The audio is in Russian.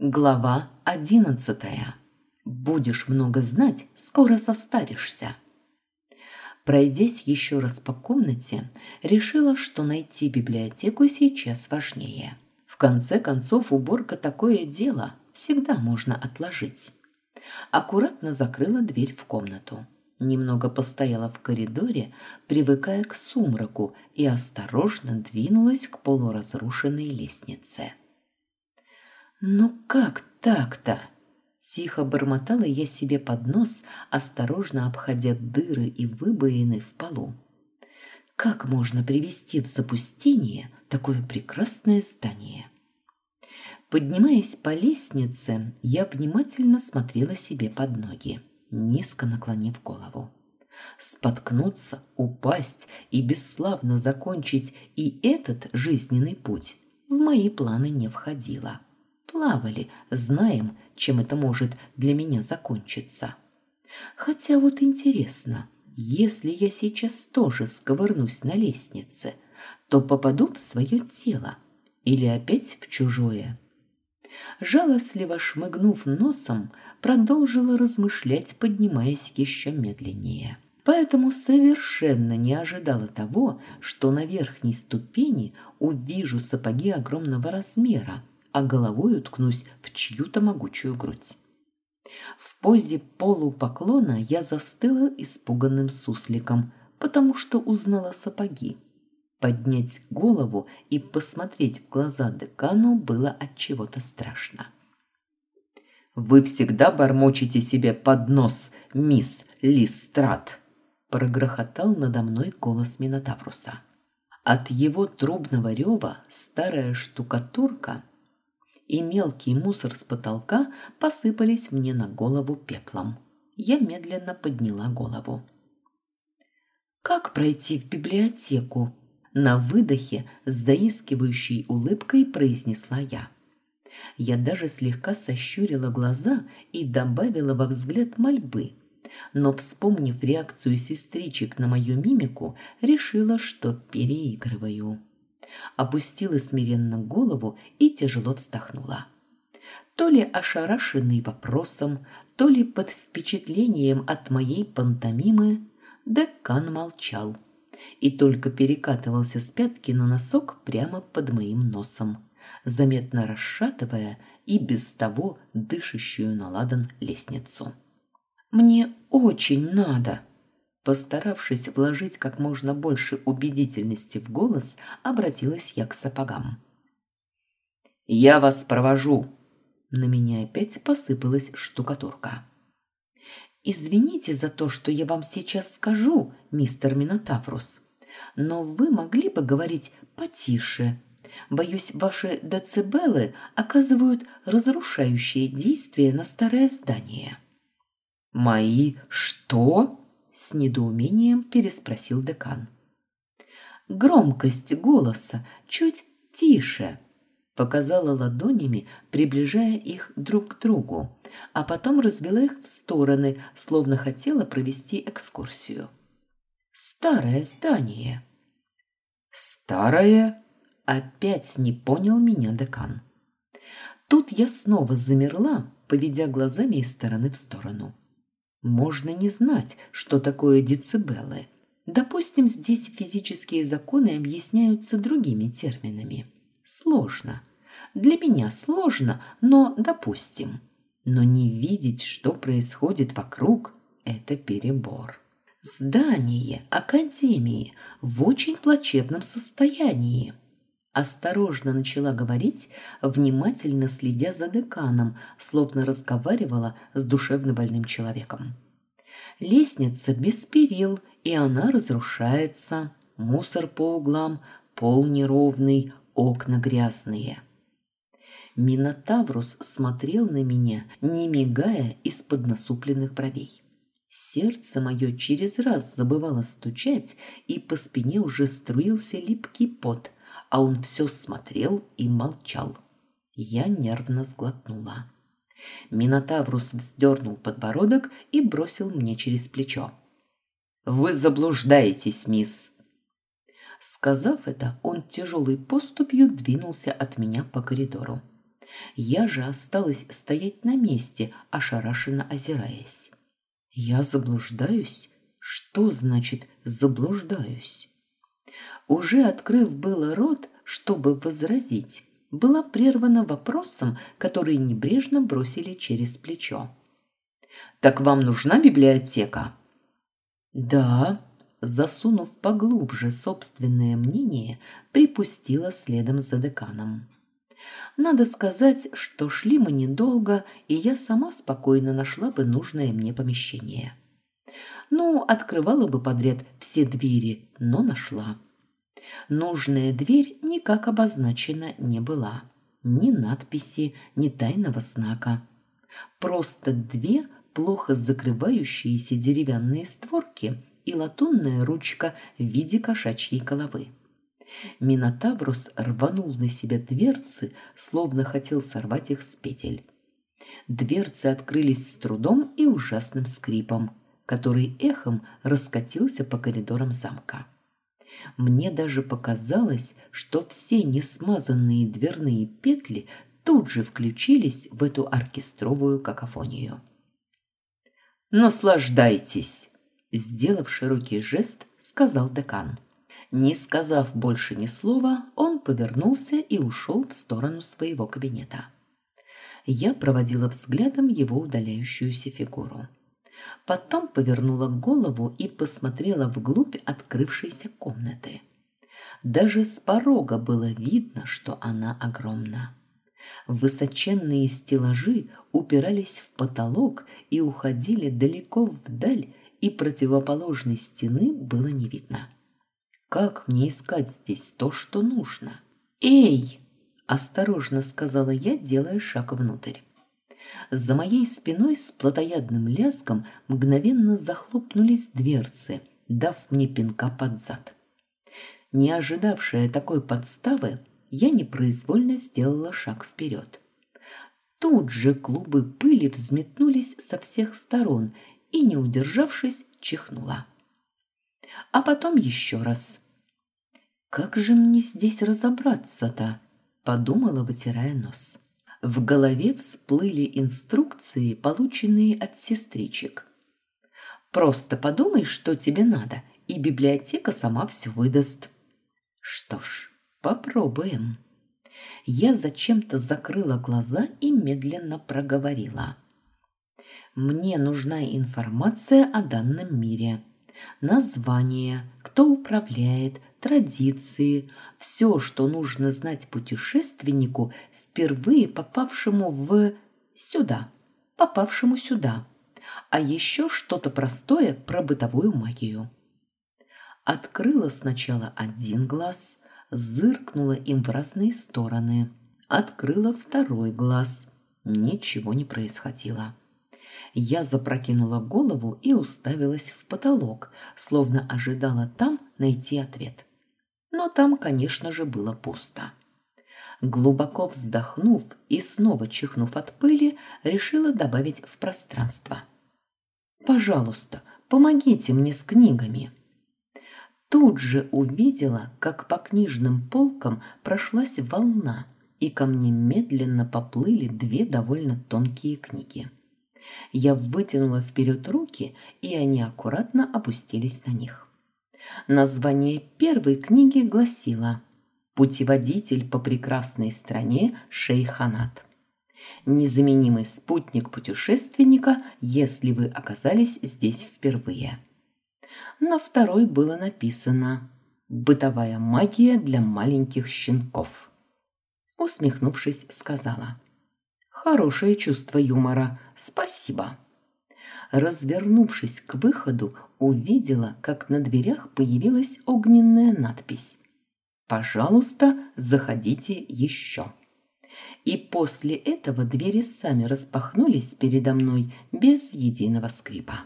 Глава одиннадцатая. Будешь много знать, скоро состаришься. Пройдясь еще раз по комнате, решила, что найти библиотеку сейчас важнее. В конце концов, уборка такое дело, всегда можно отложить. Аккуратно закрыла дверь в комнату. Немного постояла в коридоре, привыкая к сумраку, и осторожно двинулась к полуразрушенной лестнице. «Ну как так-то?» Тихо бормотала я себе под нос, осторожно обходя дыры и выбоины в полу. Как можно привести в запустение такое прекрасное здание? Поднимаясь по лестнице, я внимательно смотрела себе под ноги, низко наклонив голову. Споткнуться, упасть и бесславно закончить и этот жизненный путь в мои планы не входило. Плавали, знаем, чем это может для меня закончиться. Хотя вот интересно, если я сейчас тоже сковырнусь на лестнице, то попаду в свое тело или опять в чужое. Жалостливо шмыгнув носом, продолжила размышлять, поднимаясь еще медленнее. Поэтому совершенно не ожидала того, что на верхней ступени увижу сапоги огромного размера, а головой уткнусь в чью-то могучую грудь. В позе полупоклона я застыла испуганным сусликом, потому что узнала сапоги. Поднять голову и посмотреть в глаза декану было от чего-то страшно. «Вы всегда бормочете себе под нос, мисс Листрат!» прогрохотал надо мной голос Минотавруса. От его трубного рева старая штукатурка и мелкий мусор с потолка посыпались мне на голову пеплом. Я медленно подняла голову. «Как пройти в библиотеку?» На выдохе с заискивающей улыбкой произнесла я. Я даже слегка сощурила глаза и добавила во взгляд мольбы, но, вспомнив реакцию сестричек на мою мимику, решила, что переигрываю опустила смиренно голову и тяжело вздохнула. То ли ошарашенный вопросом, то ли под впечатлением от моей пантомимы, декан молчал и только перекатывался с пятки на носок прямо под моим носом, заметно расшатывая и без того дышащую на ладан лестницу. «Мне очень надо!» Постаравшись вложить как можно больше убедительности в голос, обратилась я к сапогам. «Я вас провожу!» На меня опять посыпалась штукатурка. «Извините за то, что я вам сейчас скажу, мистер Минотаврус, но вы могли бы говорить потише. Боюсь, ваши децибелы оказывают разрушающее действие на старое здание». «Мои что?» С недоумением переспросил декан. Громкость голоса чуть тише, показала ладонями, приближая их друг к другу, а потом развела их в стороны, словно хотела провести экскурсию. Старое здание. Старое? Опять не понял меня декан. Тут я снова замерла, поведя глазами из стороны в сторону. Можно не знать, что такое децибелы. Допустим, здесь физические законы объясняются другими терминами. Сложно. Для меня сложно, но допустим. Но не видеть, что происходит вокруг – это перебор. Здание Академии в очень плачевном состоянии. Осторожно начала говорить, внимательно следя за деканом, словно разговаривала с душевно больным человеком. Лестница без перил, и она разрушается. Мусор по углам, пол неровный, окна грязные. Минотаврус смотрел на меня, не мигая из-под насупленных бровей. Сердце мое через раз забывало стучать, и по спине уже струился липкий пот – а он все смотрел и молчал. Я нервно сглотнула. Минотаврус вздернул подбородок и бросил мне через плечо. «Вы заблуждаетесь, мисс!» Сказав это, он тяжелой поступью двинулся от меня по коридору. Я же осталась стоять на месте, ошарашенно озираясь. Я заблуждаюсь? Что значит «заблуждаюсь»? Уже открыв было рот, чтобы возразить, была прервана вопросом, который небрежно бросили через плечо. «Так вам нужна библиотека?» «Да», засунув поглубже собственное мнение, припустила следом за деканом. Надо сказать, что шли мы недолго, и я сама спокойно нашла бы нужное мне помещение. Ну, открывала бы подряд все двери, но нашла. Нужная дверь никак обозначена не была. Ни надписи, ни тайного знака. Просто две плохо закрывающиеся деревянные створки и латунная ручка в виде кошачьей головы. Минотаврус рванул на себя дверцы, словно хотел сорвать их с петель. Дверцы открылись с трудом и ужасным скрипом, который эхом раскатился по коридорам замка. Мне даже показалось, что все несмазанные дверные петли тут же включились в эту оркестровую какофонию. «Наслаждайтесь!» – сделав широкий жест, сказал декан. Не сказав больше ни слова, он повернулся и ушел в сторону своего кабинета. Я проводила взглядом его удаляющуюся фигуру. Потом повернула голову и посмотрела вглубь открывшейся комнаты. Даже с порога было видно, что она огромна. Высоченные стеллажи упирались в потолок и уходили далеко вдаль, и противоположной стены было не видно. Как мне искать здесь то, что нужно? Эй! осторожно сказала я, делая шаг внутрь. За моей спиной с плотоядным лязгом мгновенно захлопнулись дверцы, дав мне пинка под зад. Не ожидавшая такой подставы, я непроизвольно сделала шаг вперед. Тут же клубы пыли взметнулись со всех сторон и, не удержавшись, чихнула а потом еще раз. «Как же мне здесь разобраться-то?» – подумала, вытирая нос. В голове всплыли инструкции, полученные от сестричек. «Просто подумай, что тебе надо, и библиотека сама все выдаст». «Что ж, попробуем». Я зачем-то закрыла глаза и медленно проговорила. «Мне нужна информация о данном мире» название, кто управляет, традиции, все, что нужно знать путешественнику, впервые попавшему в... сюда, попавшему сюда. А еще что-то простое про бытовую магию. Открыла сначала один глаз, зыркнула им в разные стороны. Открыла второй глаз. Ничего не происходило. Я запрокинула голову и уставилась в потолок, словно ожидала там найти ответ. Но там, конечно же, было пусто. Глубоко вздохнув и снова чихнув от пыли, решила добавить в пространство. «Пожалуйста, помогите мне с книгами». Тут же увидела, как по книжным полкам прошлась волна, и ко мне медленно поплыли две довольно тонкие книги. Я вытянула вперед руки, и они аккуратно опустились на них. Название первой книги гласило «Путеводитель по прекрасной стране Шейханат». Незаменимый спутник путешественника, если вы оказались здесь впервые. На второй было написано «Бытовая магия для маленьких щенков». Усмехнувшись, сказала Хорошее чувство юмора. Спасибо. Развернувшись к выходу, увидела, как на дверях появилась огненная надпись. «Пожалуйста, заходите еще». И после этого двери сами распахнулись передо мной без единого скрипа.